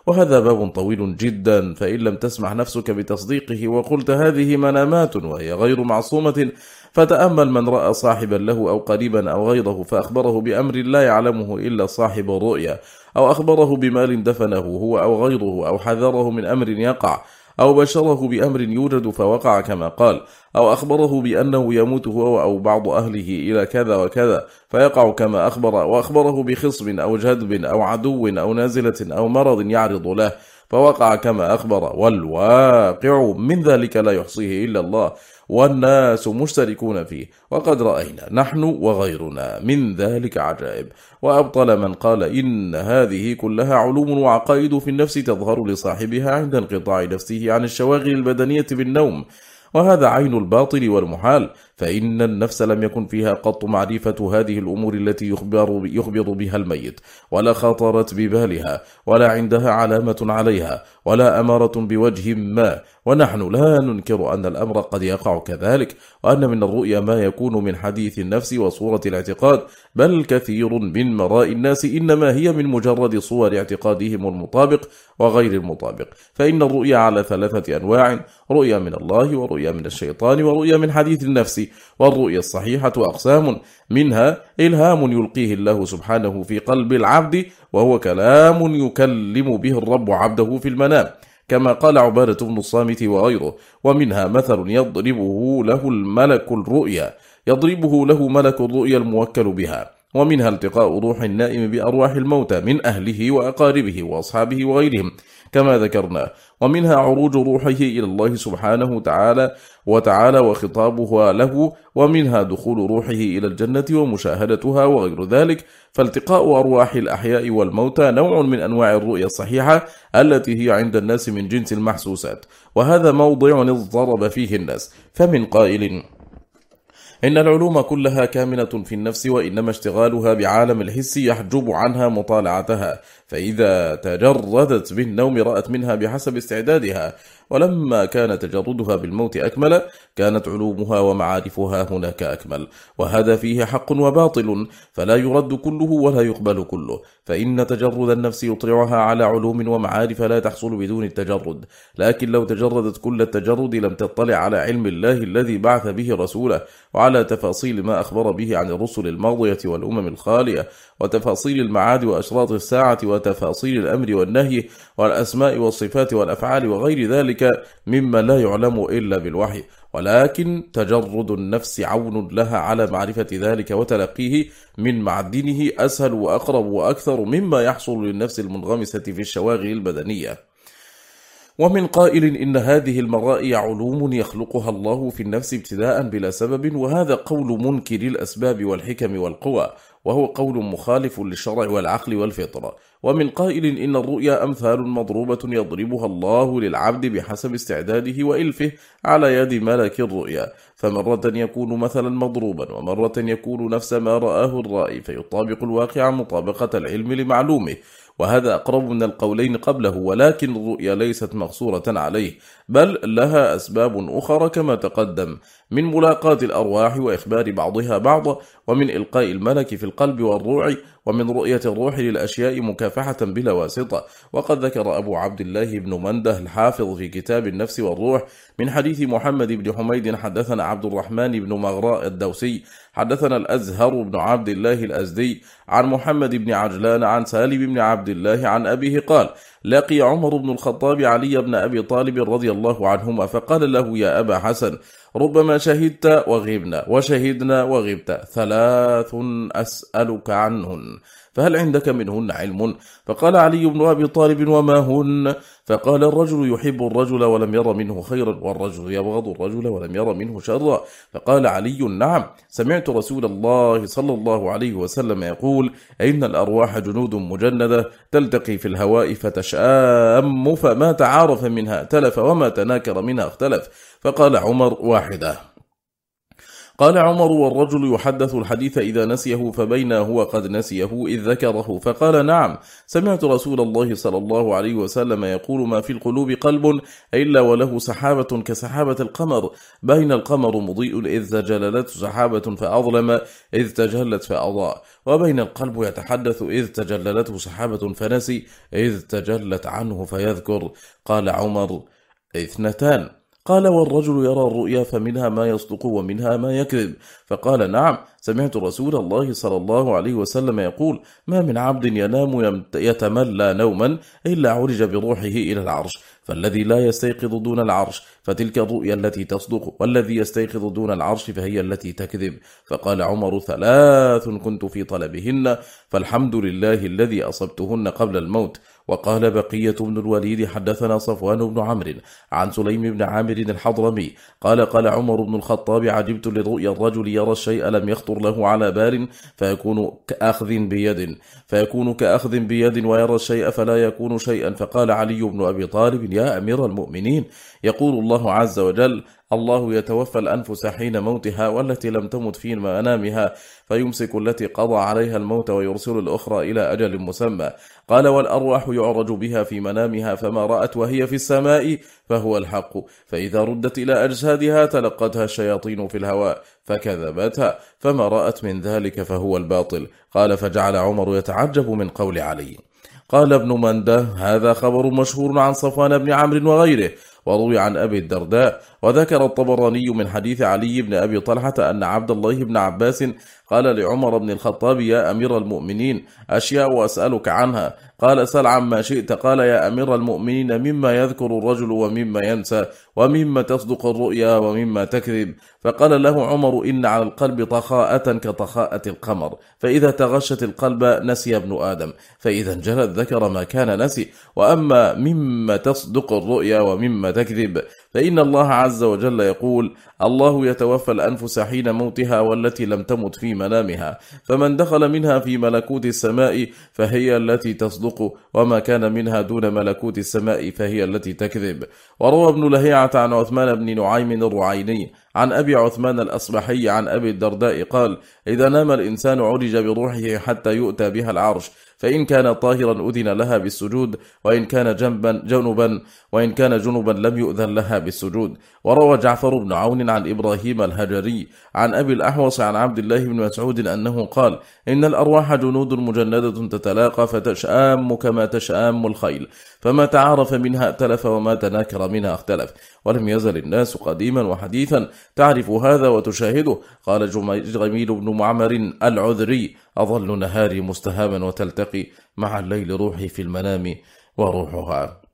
وهذا باب طويل جدا فإن لم تسمح نفسك بتصديقه وقلت هذه منامات وهي غير معصومة. فتأمل من رأى صاحبا له أو قريبا أو غيره فأخبره بأمر لا يعلمه إلا صاحب الرؤيا أو أخبره بمال دفنه هو أو غيره أو حذره من أمر يقع أو بشره بأمر يوجد فوقع كما قال أو أخبره بأنه يموت هو أو بعض أهله إلى كذا وكذا فيقع كما أخبر وأخبره بخصم أو جذب أو عدو أو نازلة أو مرض يعرض له فوقع كما أخبر والواقع من ذلك لا يحصيه إلا الله والناس مشتركون فيه. وقد رأينا نحن وغيرنا من ذلك عجائب. وأبطل من قال إن هذه كلها علوم وعقائد في النفس تظهر لصاحبها عند انقطاع نفسه عن الشواغل البدنية بالنوم وهذا عين الباطل والمحال. فإن النفس لم يكن فيها قط معرفة هذه الأمور التي يخبر, يخبر بها الميت. ولا خطرت ببالها. ولا عندها علامة عليها. ولا أمارة بوجه ما ونحن لا ننكر أن الأمر قد يقع كذلك وأن من الرؤيا ما يكون من حديث النفس وصورة الاعتقاد. بل كثير من مراء الناس إنما هي من مجرد صور اعتقادهم المطابق وغير المطابق. فإن الرؤيا على ثلاثة أنواع رؤيا من الله ورؤيا من الشيطان ورؤيا من حديث النفس. والرؤيا الصحيحة أقسام منها إلهام يلقيه الله سبحانه في قلب العبد وهو كلام يكلم به الرب عبده في المنام. الكلام كما قال عبادة بن الصامت وغيره ومنها مثل يضربه له الملك الرؤيا يضربه له ملك الرؤيا الموكل بها ومنها التقاء روح النائم بأرواح الموتى من أهله وأقاربه وأصحابه وغيرهم كما ذكرنا. ومنها عروج روحه إلى الله سبحانه تعالى وتعالى وخطابها له ومنها دخول روحه إلى الجنة ومشاهدتها وغير ذلك فالتقاء أرواح الأحياء والموتى نوع من أنواع الرؤية الصحيحة التي هي عند الناس من جنس المحسوسات وهذا موضع اضطرب فيه الناس. فمن قائل إن العلوم كلها كامنة في النفس وإنما اشتغالها بعالم الحس يحجب عنها مطالعتها. فإذا تجردت بالنوم رأت منها بحسب استعدادها ولما كان تجردها بالموت أكمل كانت علومها ومعارفها هناك أكمل. وهذا فيه حق وباطل فلا يرد كله ولا يقبل كله. فإن تجرد النفس يطلعها على علوم ومعارف لا تحصل بدون التجرد. لكن لو تجردت كل التجرد لم تطلع على علم الله الذي بعث به رسوله وعلى تفاصيل ما أخبر به عن الرسل الماضية والأمم الخالية. وتفاصيل المعاد وأشراط الساعة وتفاصيل الأمر والنهي والأسماء والصفات والأفعال وغير ذلك مما لا يعلم إلا بالوحي. ولكن تجرد النفس عون لها على معرفة ذلك وتلقيه من معدنه أسهل وأقرب وأكثر مما يحصل للنفس المنغمسة في الشواغل البدنية. ومن قائل إن هذه المرائي علوم يخلقها الله في النفس ابتداء بلا سبب وهذا قول منكر الأسباب والحكم والقوى. وهو قول مخالف للشرع والعقل والفطرة. ومن قائل إن الرؤيا أمثال مضروبة يضربها الله للعبد بحسب استعداده وإلفه على يد ملك الرؤيا. فمرة يكون مثلا مضروبا ومرة يكون نفس ما رآه الرائي فيطابق الواقع مطابقة العلم لمعلومه. وهذا أقرب من القولين قبله ولكن الرؤيا ليست مقصورة عليه بل لها أسباب أخرى كما تقدم من ملاقات الأرواح وإخبار بعضها بعضا ومن إلقاء الملك في القلب والروع ومن رؤية الروح للأشياء مكافحة بلا واسطة. وقد ذكر أبو عبد الله بن منده الحافظ في كتاب النفس والروح من حديث محمد بن حميد حدثنا عبد الرحمن بن مغراء الدوسي حدثنا الأزهر بن عبد الله الأزدي عن محمد بن عجلان عن سالم بن عبد الله عن أبيه قال لقي عمر بن الخطاب علي بن أبي طالب رضي الله عنهما فقال له يا أبا حسن ربما شهدت وغبنا وشهدنا وغبت ثلاث أسألك عنهن. فهل عندك منهن علم؟ فقال علي بن أبي طالب وما هن؟ فقال الرجل يحب الرجل ولم ير منه خيرا والرجل يبغض الرجل ولم ير منه شرا. فقال علي نعم. سمعت رسول الله صلى الله عليه وسلم يقول إن الأرواح جنود مجندة تلتقي في الهواء فتشآم فما تعارف منها تلف وما تناكر منها اختلف. فقال عمر واحدة. قال عمر والرجل يحدث الحديث إذا نسيه فبينا هو قد نسيه إذ ذكره فقال نعم. سمعت رسول الله صلى الله عليه وسلم يقول ما في القلوب قلب إلا وله سحابة كسحابة القمر. بين القمر مضيء إذ تجللت سحابة فأظلم إذ تجلت فأضاء. وبين القلب يتحدث إذ تجللته سحابة فنسي إذ تجلت عنه فيذكر. قال عمر اثنتان. قال والرجل يرى الرؤيا فمنها ما يصدق ومنها ما يكذب. فقال نعم سمعت رسول الله صلى الله عليه وسلم يقول ما من عبد ينام يتملى نوما إلا عرج بروحه إلى العرش. فالذي لا يستيقظ دون العرش فتلك الرؤيا التي تصدق والذي يستيقظ دون العرش فهي التي تكذب. فقال عمر ثلاث كنت في طلبهن فالحمد لله الذي أصبتهن قبل الموت. وقال بقية بن الوليد حدثنا صفوان بن عمرو عن سليم بن عامر الحضرمي قال قال عمر بن الخطاب عجبت لرؤيا الرجل يرى الشيء لم يخطر له على بال فيكون كأخذ بيد فيكون كأخذ بيد ويرى الشيء فلا يكون شيئا فقال علي بن أبي طالب يا أمير المؤمنين يقول الله عز وجل الله يتوفى الأنفس حين موتها والتي لم تمت في منامها فيمسك التي قضى عليها الموت ويرسل الأخرى إلى أجل مسمى قال والأرواح يعرج بها في منامها فما رأت وهي في السماء فهو الحق فإذا ردت إلى أجسادها تلقتها الشياطين في الهواء فكذبتها فما رأت من ذلك فهو الباطل قال فجعل عمر يتعجب من قول علي قال ابن منده هذا خبر مشهور عن صفوان بن عمرو وغيره وروي عن أبي الدرداء وذكر الطبراني من حديث علي بن أبي طلحة أن عبد الله بن عباس قال لعمر بن الخطاب يا أمير المؤمنين أشياء وأسألك عنها. قال سل عما شئت. قال يا أمير المؤمنين مما يذكر الرجل ومما ينسى ومما تصدق الرؤيا ومما تكذب. فقال له عمر إن على القلب طخاءة كطخاءة القمر. فإذا تغشت القلب نسي ابن آدم. فإذا انجلت ذكر ما كان نسي. وأما مما تصدق الرؤيا ومما تكذب. فإن الله عز وجل يقول الله يتوفى الأنفس حين موتها والتي لم تمت في منامها فمن دخل منها في ملكوت السماء فهي التي تصدق وما كان منها دون ملكوت السماء فهي التي تكذب. وروى ابن لهيعة عن عثمان بن نعيم الرعيني عن أبي عثمان الأصبحي عن أبي الدرداء قال إذا نام الإنسان عرج بروحه حتى يؤتى بها العرش فإن كان طاهرا أذن لها بالسجود وإن كان جنبا جنبا وإن كان جنبا لم يؤذن لها بالسجود. وروى جعفر بن عون عن إبراهيم الهجري عن أبي الأحوص عن عبد الله بن مسعود أنه قال إن الأرواح جنود مجندة تتلاقى فتشآم كما تشآم الخيل فما تعارف منها ائتلف وما تناكر منها اختلف. ولم يزل الناس قديما وحديثا تعرف هذا وتشاهده قال جميل بن معمر العذري أظل نهاري مستهاما وتلتقي مع الليل روحي في المنام وروحها.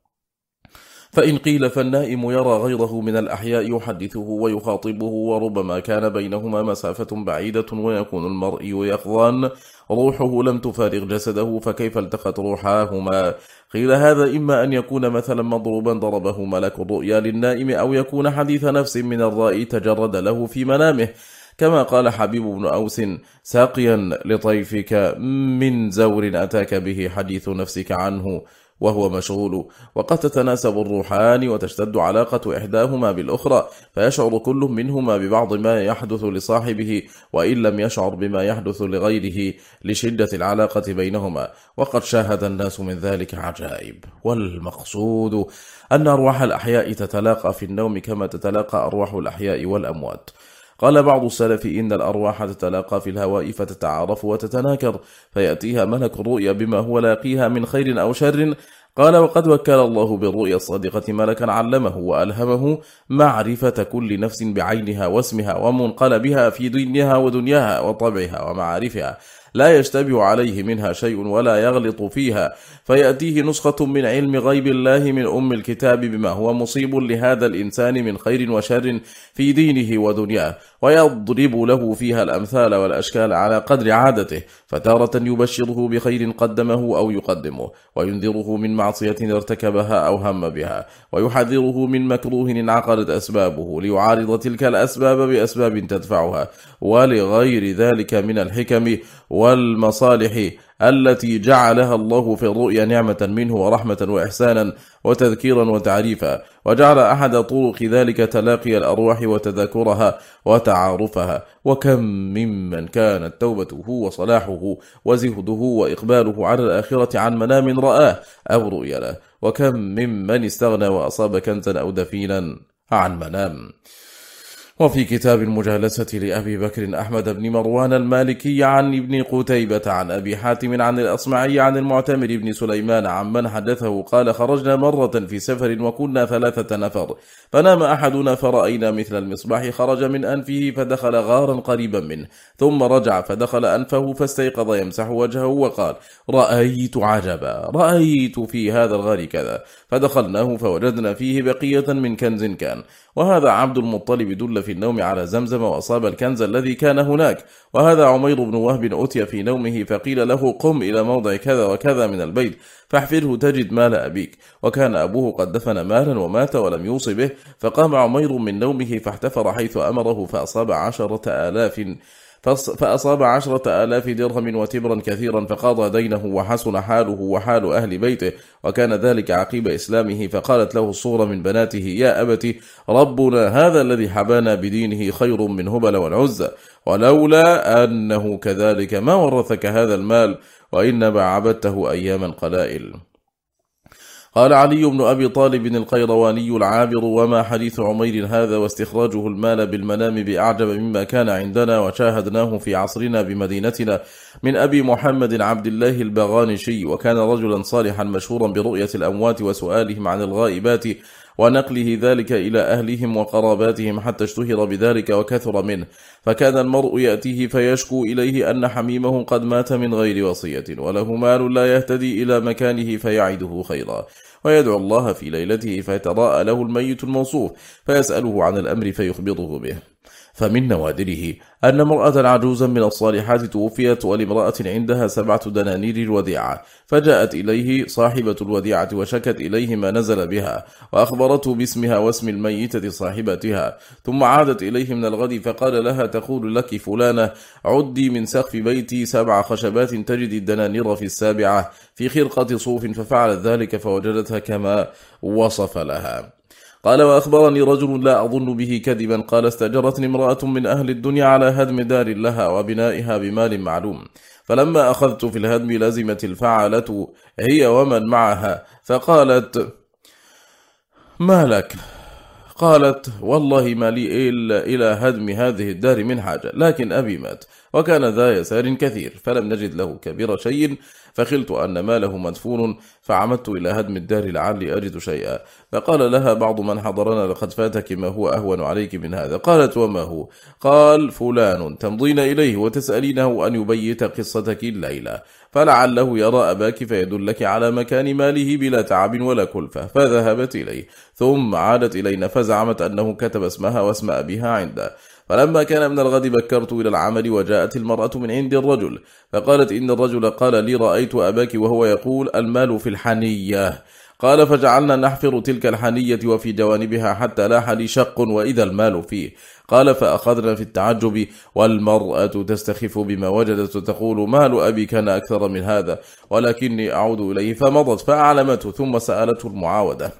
فإن قيل فالنائم يرى غيره من الأحياء يحدثه ويخاطبه وربما كان بينهما مسافة بعيدة ويكون المرء يقضان روحه لم تفارغ جسده فكيف التقت روحاهما؟ قيل هذا إما أن يكون مثلا مضروبا ضربه ملك الرؤيا للنائم أو يكون حديث نفس من الرأي تجرد له في منامه. كما قال حبيب بن أوس ساقيا لطيفك من زور أتاك به حديث نفسك عنه. وهو مشغول. وقد تتناسب الروحان وتشتد علاقة إحداهما بالأخرى فيشعر كل منهما ببعض ما يحدث لصاحبه وإن لم يشعر بما يحدث لغيره لشدة العلاقة بينهما. وقد شاهد الناس من ذلك عجائب. والمقصود أن أرواح الأحياء تتلاقى في النوم كما تتلاقى أرواح الأحياء والأموات. قال بعض السلف إن الأرواح تتلاقى في الهواء فتتعارف وتتناكر فيأتيها ملك الرؤيا بما هو لاقيها من خير أو شر. قال وقد وكل الله بالرؤيا الصادقة ملكا علمه وألهمه معرفة كل نفس بعينها واسمها ومنقلبها في دينها ودنياها وطبعها ومعارفها. لا يشتبه عليه منها شيء ولا يغلط فيها. فيأتيه نسخة من علم غيب الله من أم الكتاب بما هو مصيب لهذا الإنسان من خير وشر في دينه ودنياه. ويضرب له فيها الأمثال والأشكال على قدر عادته. فتارة يبشره بخير قدمه أو يقدمه. وينذره من معصية ارتكبها أو هم بها. ويحذره من مكروه انعقدت أسبابه. ليعارض تلك الأسباب بأسباب تدفعها. ولغير ذلك من الحكم و والمصالح التي جعلها الله في الرؤيا نعمة منه ورحمة وإحسانا وتذكيرا وتعريفا وجعل أحد طرق ذلك تلاقي الأرواح وتذاكرها وتعارفها وكم ممن كانت توبته وصلاحه وزهده وإقباله على الآخرة عن منام رآه أو رؤيا له وكم ممن استغنى وأصاب كنزا أو دفينا عن منام. وفي كتاب المجالسة لأبي بكر أحمد بن مروان المالكي عن ابن قتيبة عن أبي حاتم عن الأصمعي عن المعتمر بن سليمان عن من حدثه قال خرجنا مرة في سفر وكنا ثلاثة نفر فنام أحدنا فرأينا مثل المصباح خرج من أنفه فدخل غارا قريبا منه ثم رجع فدخل أنفه فاستيقظ يمسح وجهه وقال رأيت عجبا رأيت في هذا الغار كذا. فدخلناه فوجدنا فيه بقية من كنز كان. وهذا عبد المطلب دل في النوم على زمزم وأصاب الكنز الذي كان هناك. وهذا عمير بن وهب أتي في نومه فقيل له قم إلى موضع كذا وكذا من البيت فاحفره تجد مال أبيك. وكان أبوه قد دفن مالا ومات ولم يوص به فقام عمير من نومه فاحتفر حيث أمره فأصاب عشرة آلاف فأصاب عشرة آلاف درهم وتبرا كثيرا فقاضى دينه وحسن حاله وحال أهل بيته وكان ذلك عقيب إسلامه فقالت له الصغرى من بناته يا أبتي ربنا هذا الذي حبانا بدينه خير من هبل والعزة ولولا أنه كذلك ما ورثك هذا المال وإنما عبدته أياما قلائل قال علي بن أبي طالب القيرواني العابر وما حديث عمير هذا واستخراجه المال بالمنام بأعجب مما كان عندنا وشاهدناه في عصرنا بمدينتنا من أبي محمد عبد الله البغانشي وكان رجلا صالحا مشهورا برؤية الأموات وسؤالهم عن الغائبات ونقله ذلك إلى أهلهم وقراباتهم حتى اشتهر بذلك وكثر منه. فكان المرء يأتيه فيشكو إليه أن حميمه قد مات من غير وصية وله مال لا يهتدي إلى مكانه فيعده خيرا. ويدعو الله في ليلته فيتراءى له الميت الموصوف فيسأله عن الأمر فيخبضه به. فمن نوادره أن امرأة عجوزا من الصالحات توفيت ولمرأة عندها سبعة دنانير الوديعة فجاءت إليه صاحبة الوديعة وشكت إليه ما نزل بها وأخبرته باسمها واسم الميتة صاحبتها ثم عادت إليه من الغد فقال لها تقول لك فلانة عدي من سقف بيتي سبع خشبات تجد الدنانير في السابعة في خرقة صوف ففعلت ذلك فوجدتها كما وصف لها. قال وأخبرني رجل لا أظن به كذبا قال استأجرتني امرأة من أهل الدنيا على هدم دار لها وبنائها بمال معلوم. فلما أخذت في الهدم لزمت الفعالة هي ومن معها. فقالت ما لك؟ قالت والله ما لي إلا إلى هدم هذه الدار من حاجة لكن أبي مات وكان ذا يسار كثير فلم نجد له كبير شيء فخلت أن ماله مدفون فعمدت إلى هدم الدار لعلي أجد شيئا. فقال لها بعض من حضرنا لقد فاتك ما هو أهون عليك من هذا. قالت وما هو؟ قال فلان تمضين إليه وتسألينه أن يبيت قصتك الليلة فلعله يرى أباك فيدلك على مكان ماله بلا تعب ولا كلفة فذهبت إليه ثم عادت إلينا فزعمت أنه كتب اسمها واسم أبيها عنده. فلما كان من الغد بكرت إلى العمل وجاءت المرأة من عند الرجل فقالت إن الرجل قال لي رأيت أباك وهو يقول المال في الحنية. قال فجعلنا نحفر تلك الحنية وفي جوانبها حتى لاح لي شق وإذا المال فيه. قال فأخذنا في التعجب والمرأة تستخف بما وجدت تقول مال أبي كان أكثر من هذا ولكني أعود إليه فمضت فأعلمته ثم سألته المعاودة.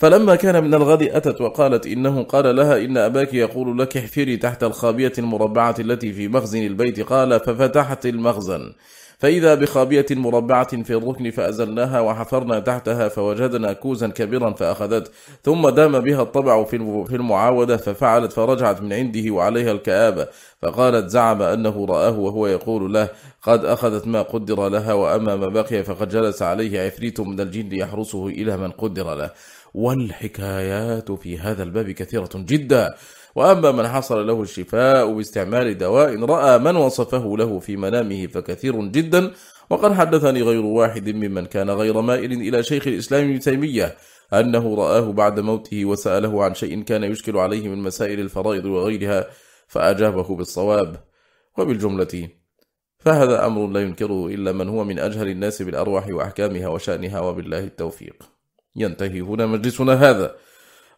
فلما كان من الغد أتت وقالت إنه قال لها إن أباك يقول لك احفري تحت الخابية المربعة التي في مخزن البيت. قال ففتحت المخزن. فإذا بخابية مربعة في الركن فأزلناها وحفرنا تحتها فوجدنا كوزا كبيرا فأخذت. ثم دام بها الطبع في المعاودة ففعلت فرجعت من عنده وعليها الكآبة. فقالت زعم أنه رآه وهو يقول له قد أخذت ما قدر لها وأما ما بقي فقد جلس عليه عفريت من الجن يحرسه إلى من قدر له. والحكايات في هذا الباب كثيرة جدا. وأما من حصل له الشفاء باستعمال دواء رأى من وصفه له في منامه فكثير جدا. وقد حدثني غير واحد ممن كان غير مائل إلى شيخ الإسلام ابن تيمية أنه رآه بعد موته وسأله عن شيء كان يشكل عليه من مسائل الفرائض وغيرها فأجابه بالصواب. وبالجملة فهذا أمر لا ينكره إلا من هو من أجهل الناس بالأرواح وأحكامها وشأنها وبالله التوفيق. ينتهي. هنا مجلسنا هذا.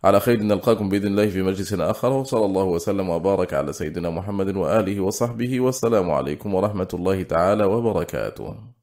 على خير نلقاكم بإذن الله في مجلس آخر. وصلى الله وسلم وبارك على سيدنا محمد وآله وصحبه والسلام عليكم ورحمة الله تعالى وبركاته.